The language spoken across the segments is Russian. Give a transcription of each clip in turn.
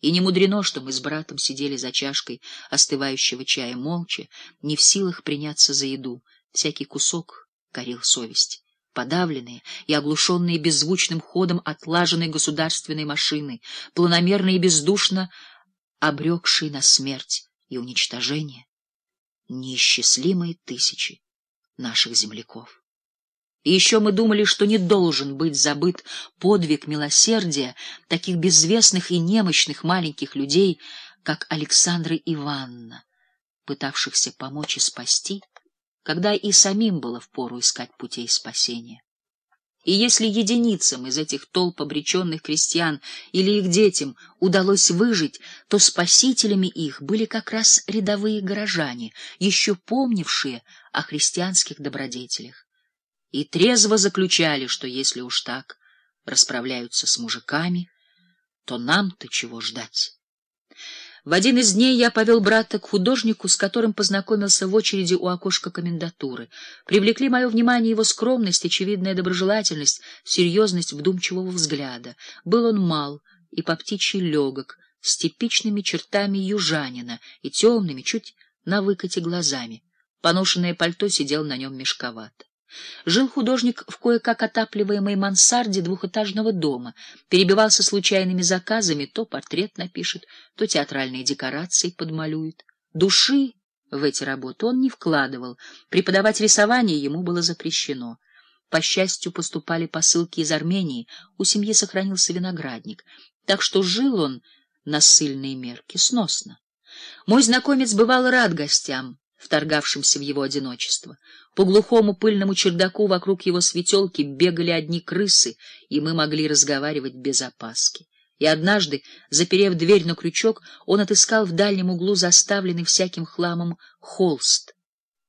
И не мудрено, что мы с братом сидели за чашкой остывающего чая молча, не в силах приняться за еду. Всякий кусок корил совесть. Подавленные и оглушенные беззвучным ходом отлаженной государственной машины, планомерно и бездушно обрекшие на смерть и уничтожение неисчислимые тысячи наших земляков. И еще мы думали, что не должен быть забыт подвиг милосердия таких безвестных и немощных маленьких людей, как Александра Ивановна, пытавшихся помочь и спасти, когда и самим было впору искать путей спасения. И если единицам из этих толп обреченных крестьян или их детям удалось выжить, то спасителями их были как раз рядовые горожане, еще помнившие о христианских добродетелях и трезво заключали, что если уж так расправляются с мужиками, то нам-то чего ждать? В один из дней я повел брата к художнику, с которым познакомился в очереди у окошка комендатуры. Привлекли мое внимание его скромность, очевидная доброжелательность, серьезность вдумчивого взгляда. Был он мал и по птичьи легок, с типичными чертами южанина и темными, чуть на выкате глазами. Поношенное пальто сидел на нем мешковато. Жил художник в кое-как отапливаемой мансарде двухэтажного дома, перебивался случайными заказами, то портрет напишет, то театральные декорации подмалюет. Души в эти работы он не вкладывал, преподавать рисование ему было запрещено. По счастью, поступали посылки из Армении, у семьи сохранился виноградник, так что жил он на ссыльные мерки сносно. Мой знакомец бывал рад гостям, вторгавшимся в его одиночество. По глухому пыльному чердаку вокруг его светелки бегали одни крысы, и мы могли разговаривать без опаски. И однажды, заперев дверь на крючок, он отыскал в дальнем углу заставленный всяким хламом холст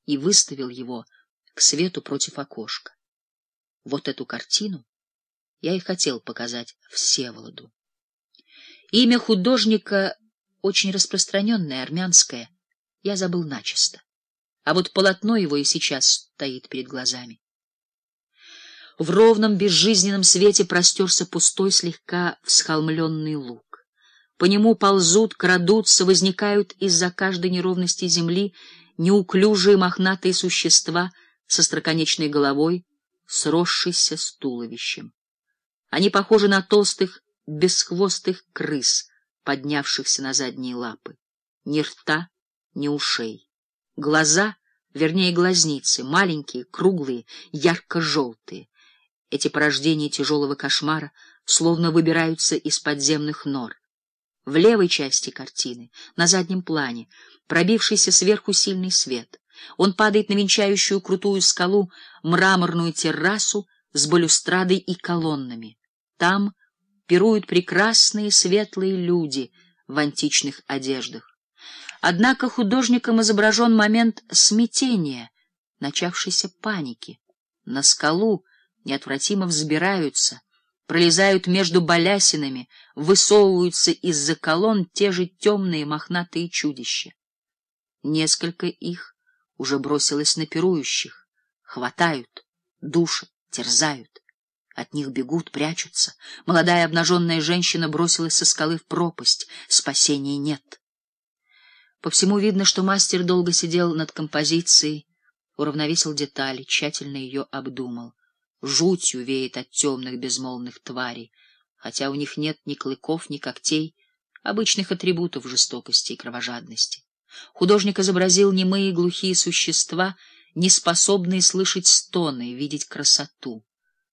и выставил его к свету против окошка. Вот эту картину я и хотел показать Всеволоду. Имя художника очень распространенное, армянское — я забыл начисто. А вот полотно его и сейчас стоит перед глазами. В ровном безжизненном свете простерся пустой, слегка всхолмленный луг. По нему ползут, крадутся, возникают из-за каждой неровности земли неуклюжие мохнатые существа со строконечной головой, сросшейся с туловищем. Они похожи на толстых, бесхвостых крыс, поднявшихся на задние лапы. Ни рта, ни ушей. Глаза, вернее глазницы, маленькие, круглые, ярко-желтые. Эти порождения тяжелого кошмара словно выбираются из подземных нор. В левой части картины, на заднем плане, пробившийся сверху сильный свет. Он падает на венчающую крутую скалу мраморную террасу с балюстрадой и колоннами. Там пируют прекрасные светлые люди в античных одеждах. Однако художником изображен момент смятения, начавшейся паники. На скалу неотвратимо взбираются, пролезают между балясинами, высовываются из-за колонн те же темные мохнатые чудища. Несколько их уже бросилось на пирующих, хватают, душат, терзают. От них бегут, прячутся. Молодая обнаженная женщина бросилась со скалы в пропасть. Спасения нет. По всему видно, что мастер долго сидел над композицией, уравновесил детали, тщательно ее обдумал. Жутью веет от темных безмолвных тварей, хотя у них нет ни клыков, ни когтей, обычных атрибутов жестокости и кровожадности. Художник изобразил немые глухие существа, не способные слышать стоны, видеть красоту.